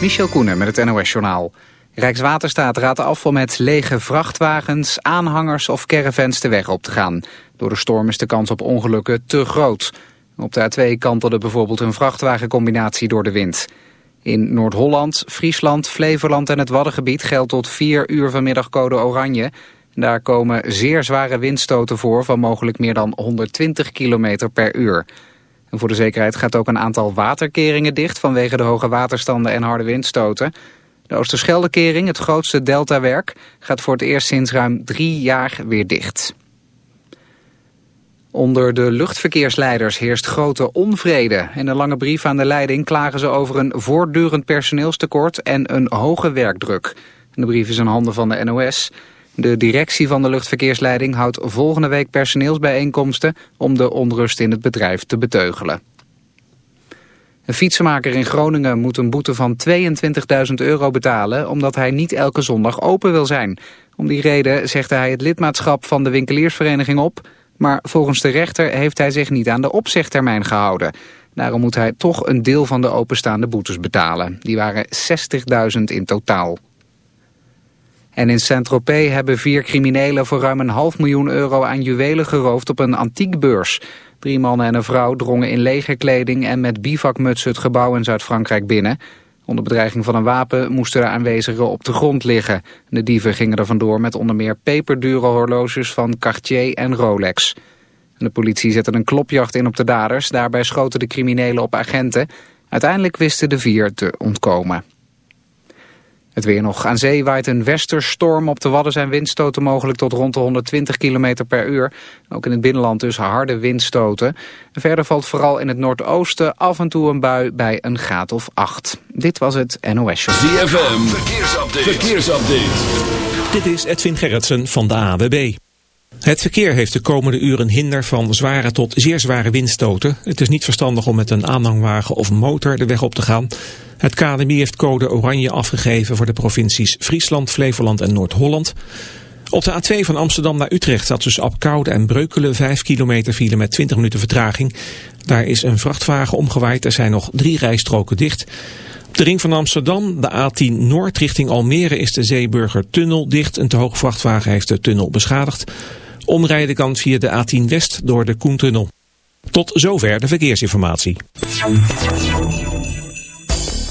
Michel Koenen met het NOS-journaal. Rijkswaterstaat raadt af om met lege vrachtwagens, aanhangers of caravans de weg op te gaan. Door de storm is de kans op ongelukken te groot. Op de A2 kantelde bijvoorbeeld een vrachtwagencombinatie door de wind. In Noord-Holland, Friesland, Flevoland en het Waddengebied geldt tot 4 uur vanmiddag code oranje. Daar komen zeer zware windstoten voor van mogelijk meer dan 120 km per uur. En voor de zekerheid gaat ook een aantal waterkeringen dicht vanwege de hoge waterstanden en harde windstoten. De Oosterscheldekering, het grootste deltawerk, gaat voor het eerst sinds ruim drie jaar weer dicht. Onder de luchtverkeersleiders heerst grote onvrede. In een lange brief aan de leiding klagen ze over een voortdurend personeelstekort en een hoge werkdruk. De brief is in handen van de NOS. De directie van de luchtverkeersleiding houdt volgende week personeelsbijeenkomsten om de onrust in het bedrijf te beteugelen. Een fietsenmaker in Groningen moet een boete van 22.000 euro betalen omdat hij niet elke zondag open wil zijn. Om die reden zegde hij het lidmaatschap van de winkeliersvereniging op, maar volgens de rechter heeft hij zich niet aan de opzegtermijn gehouden. Daarom moet hij toch een deel van de openstaande boetes betalen. Die waren 60.000 in totaal. En in Saint-Tropez hebben vier criminelen voor ruim een half miljoen euro aan juwelen geroofd op een antiekbeurs. Drie mannen en een vrouw drongen in legerkleding en met bivakmutsen het gebouw in Zuid-Frankrijk binnen. Onder bedreiging van een wapen moesten de aanwezigen op de grond liggen. De dieven gingen er vandoor met onder meer peperdure horloges van Cartier en Rolex. De politie zette een klopjacht in op de daders. Daarbij schoten de criminelen op agenten. Uiteindelijk wisten de vier te ontkomen. Het weer nog. Aan zee waait een westerstorm. Op de Wadden zijn windstoten mogelijk tot rond de 120 km per uur. Ook in het binnenland dus harde windstoten. Verder valt vooral in het noordoosten af en toe een bui bij een graad of 8. Dit was het NOS Show. ZFM, verkeersupdate. verkeersupdate. Dit is Edwin Gerritsen van de AWB. Het verkeer heeft de komende uren hinder van zware tot zeer zware windstoten. Het is niet verstandig om met een aanhangwagen of motor de weg op te gaan. Het KNMI heeft code oranje afgegeven voor de provincies Friesland, Flevoland en Noord-Holland. Op de A2 van Amsterdam naar Utrecht staat tussen Apkoude en Breukelen 5 kilometer file met 20 minuten vertraging. Daar is een vrachtwagen omgewaaid, er zijn nog drie rijstroken dicht. De ring van Amsterdam, de A10 Noord richting Almere is de Zeeburger tunnel dicht. Een te hoge vrachtwagen heeft de tunnel beschadigd. Omrijden kan via de A10 West door de Koentunnel. Tot zover de verkeersinformatie.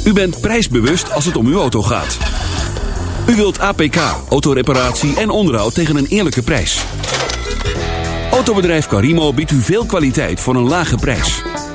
U bent prijsbewust als het om uw auto gaat. U wilt APK, autoreparatie en onderhoud tegen een eerlijke prijs. Autobedrijf Carimo biedt u veel kwaliteit voor een lage prijs.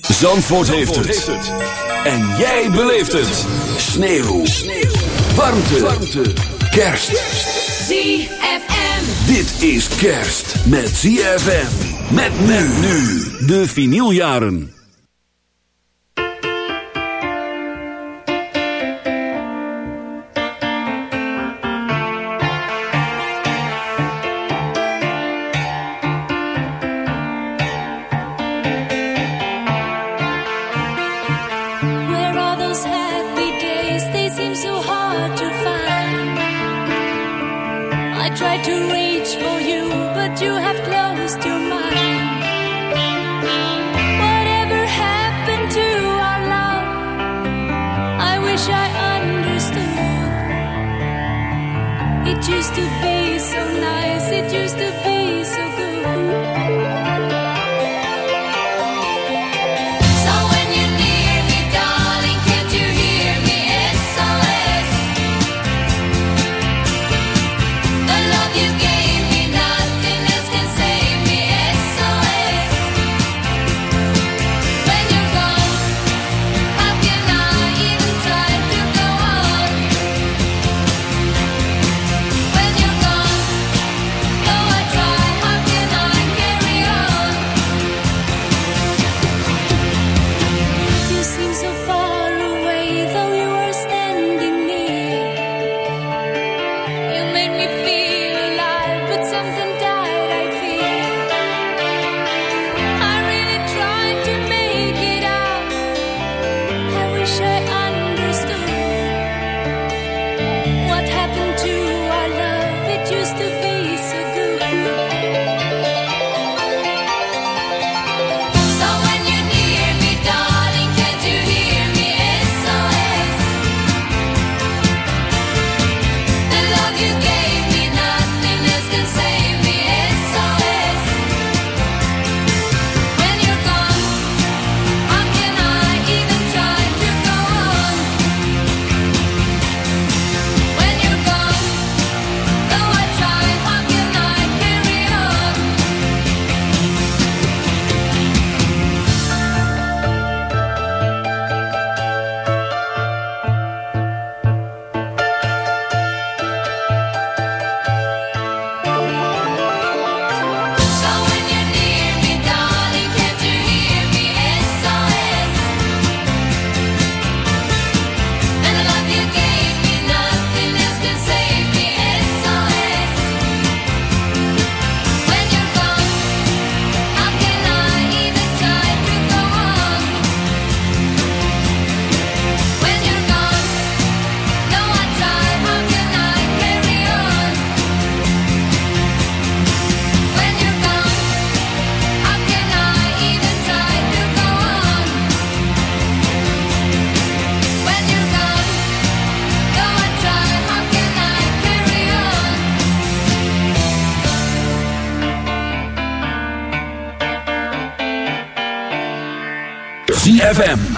Zandvoort, heeft, het. En jij beleeft het. Sneeuw. Warmte. Warmte. Kerst. ZFM. Dit is kerst met ZFM. Met men nu. De vinyljaren. to be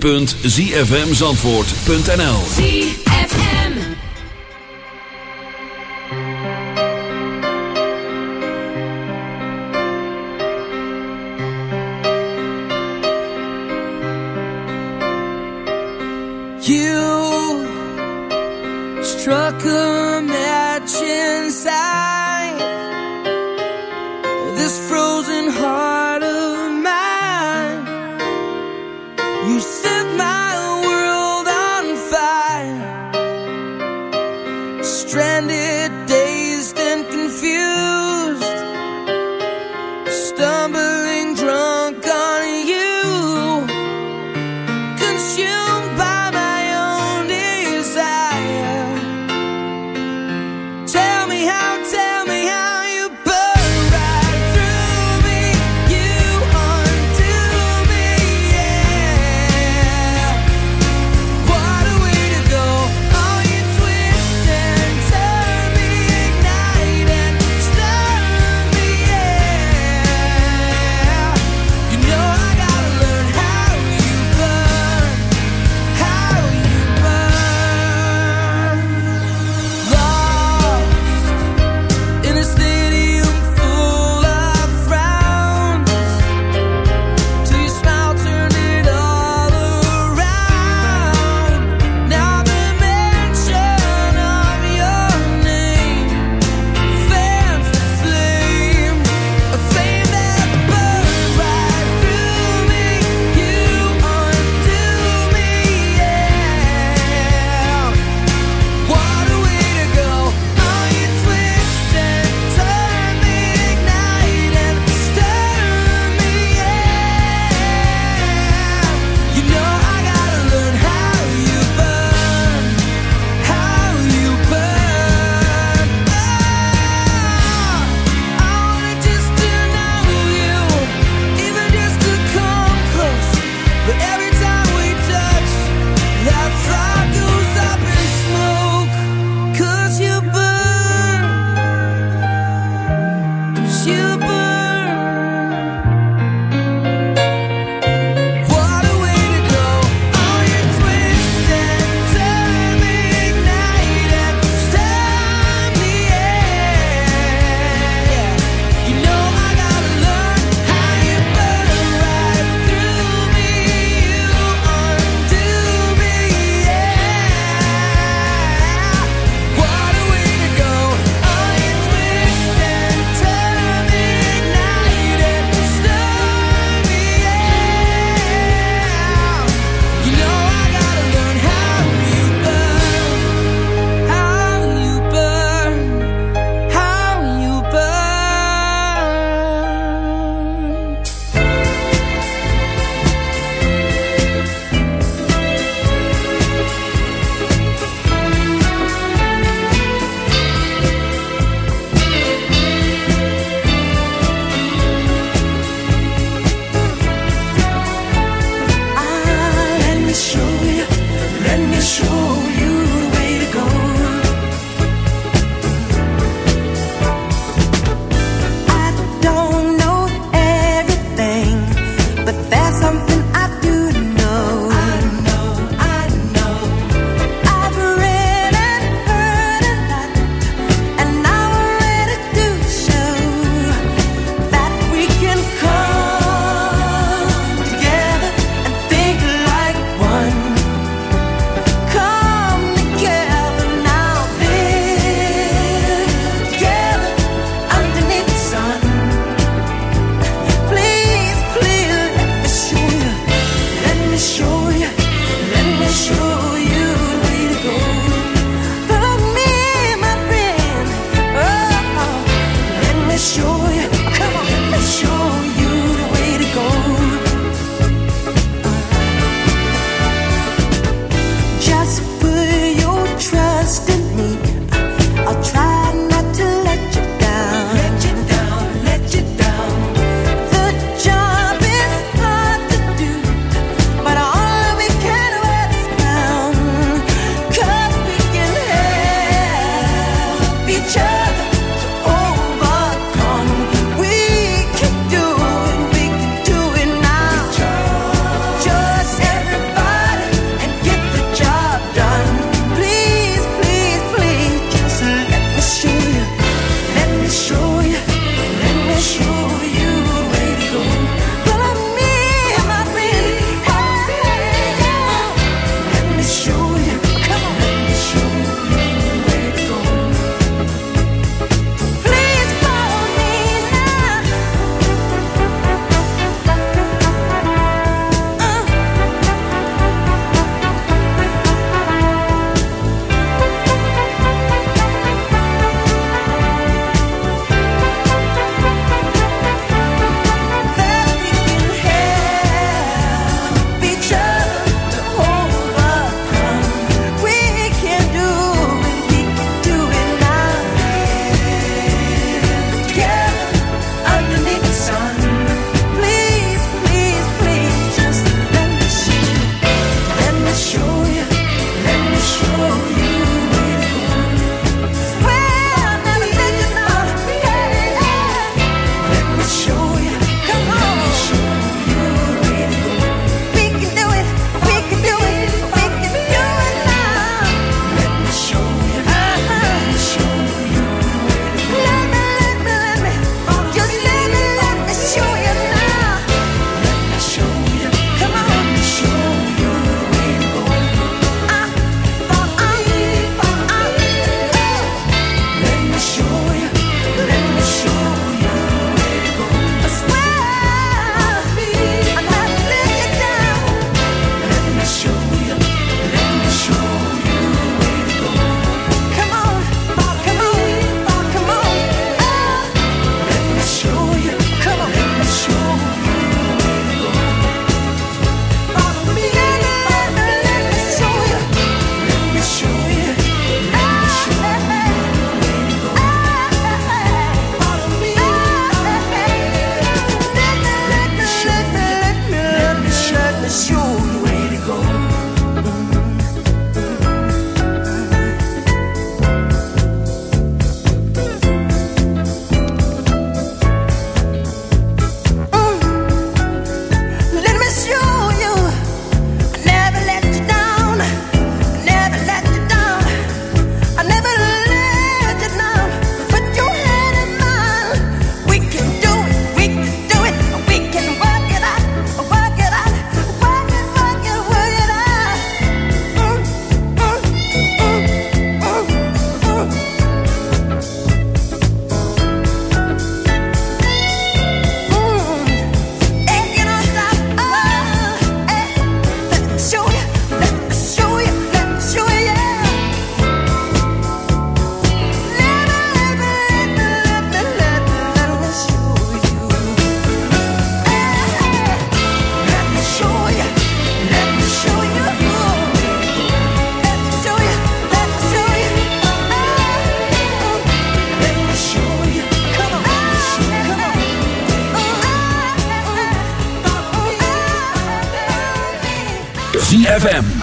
www.zfmzandvoort.nl ZFM. You struck a match inside this frozen heart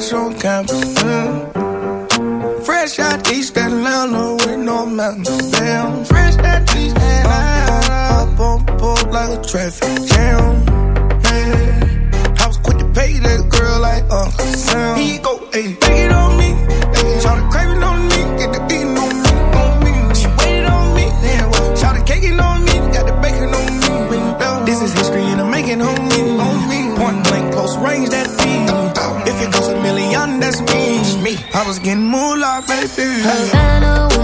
fresh on campus. Fresh out East Atlanta with no mountains. Damn, fresh out East Atlanta. Up on board like a traffic was getting more baby. Havana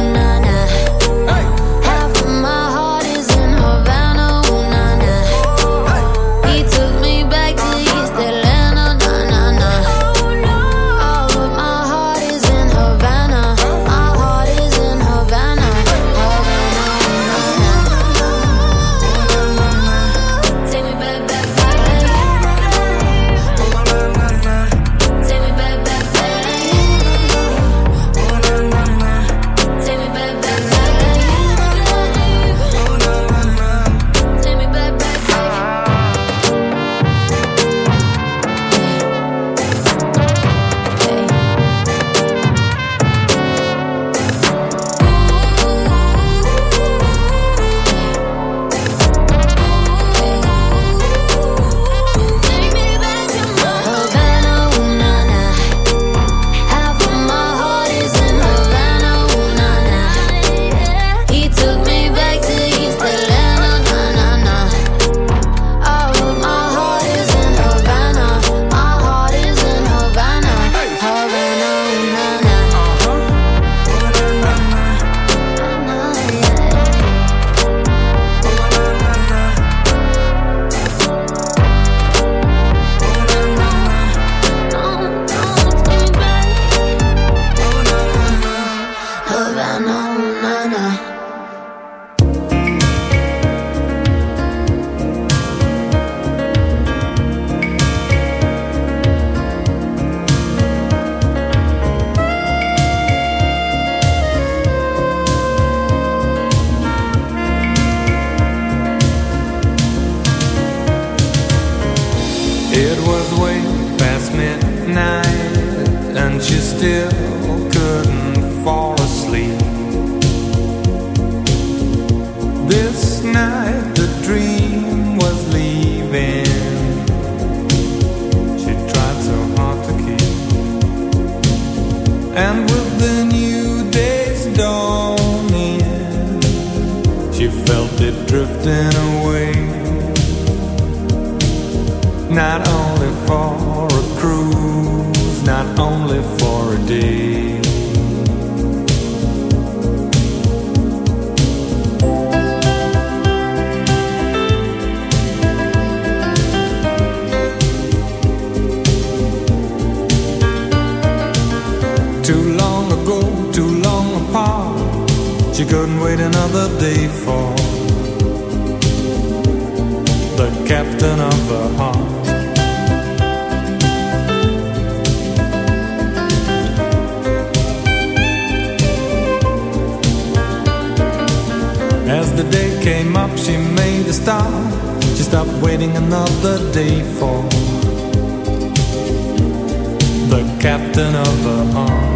She stopped waiting another day for the captain of her arms.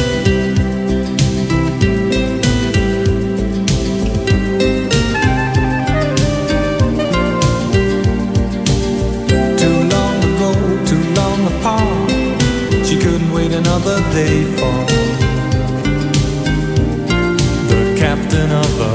another day for The captain of a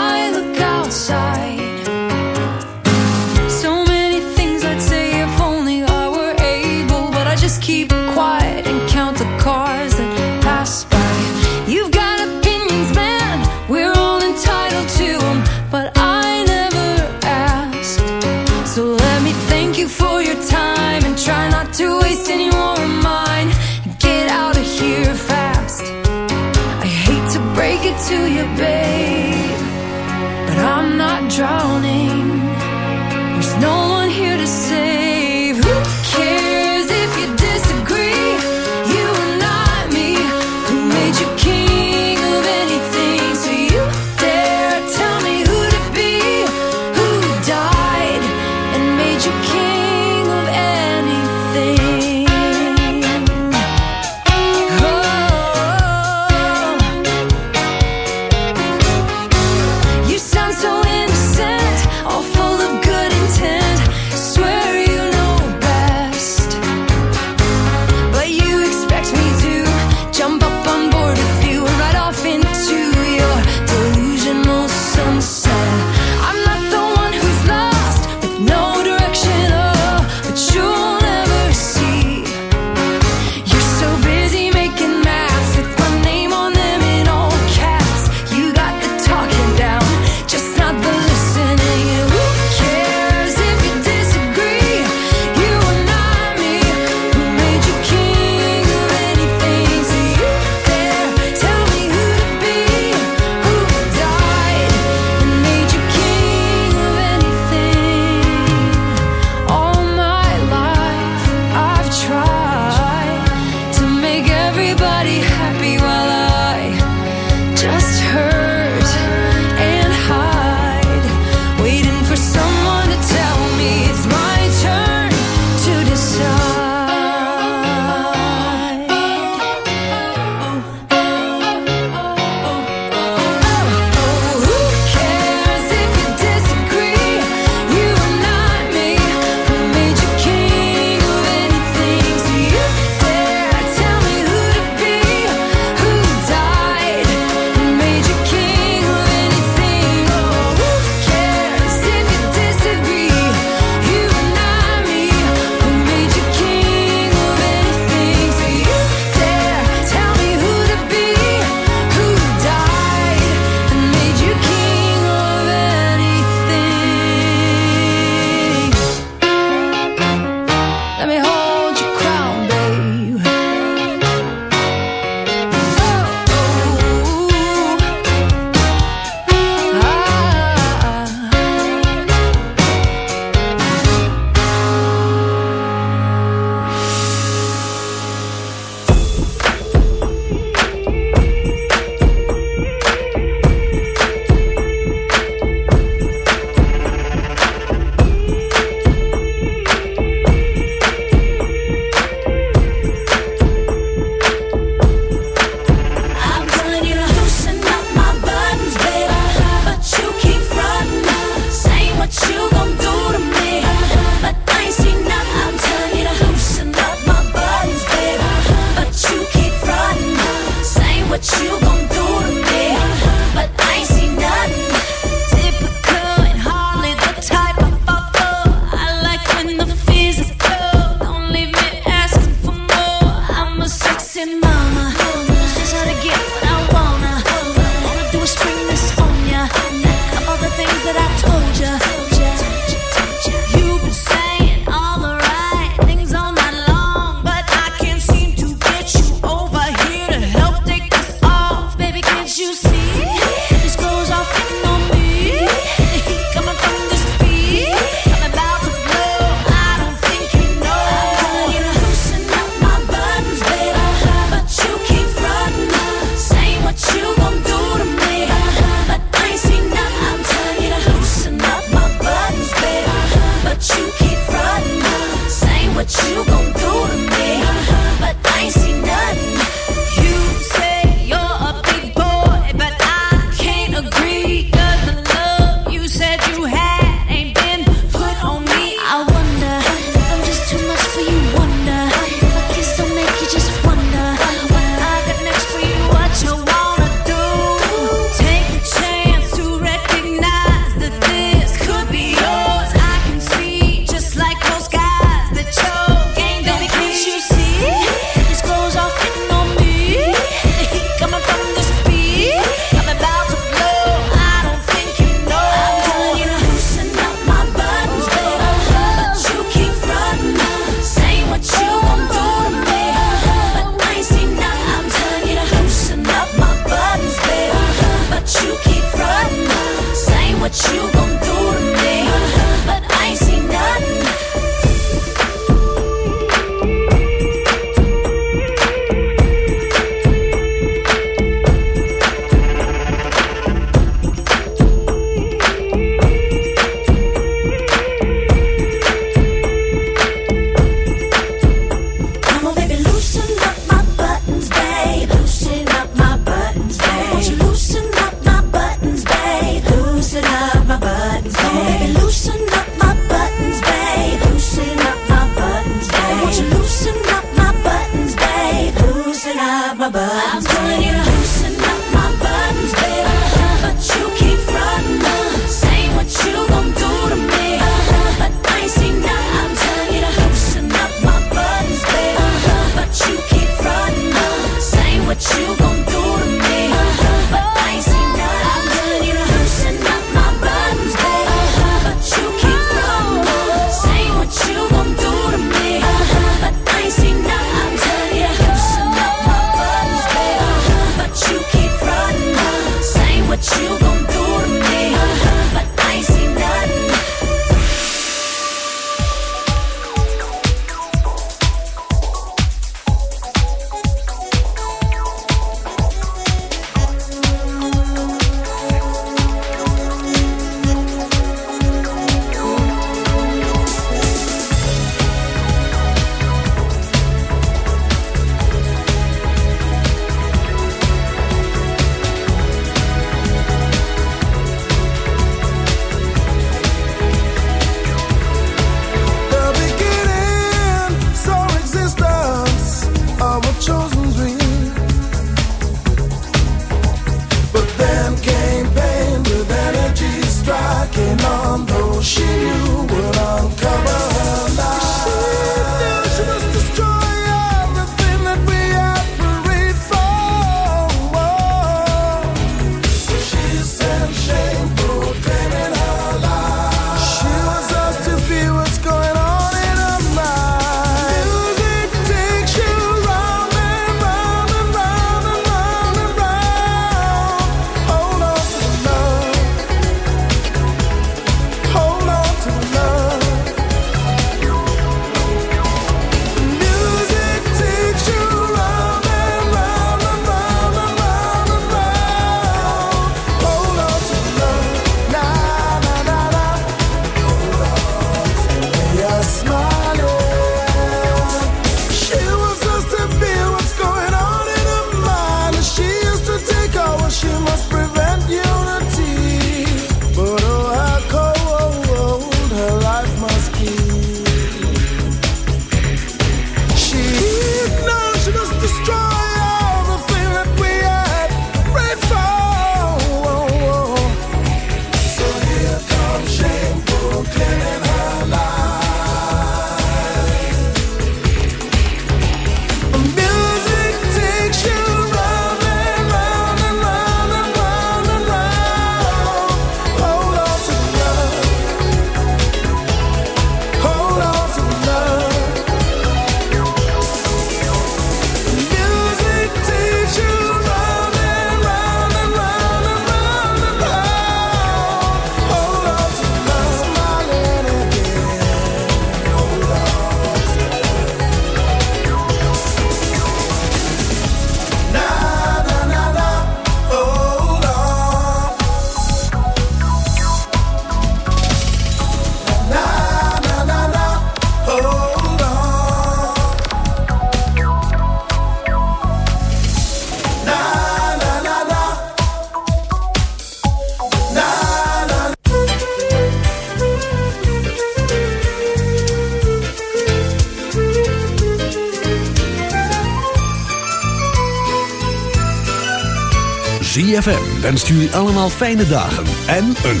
wenst jullie allemaal fijne dagen en een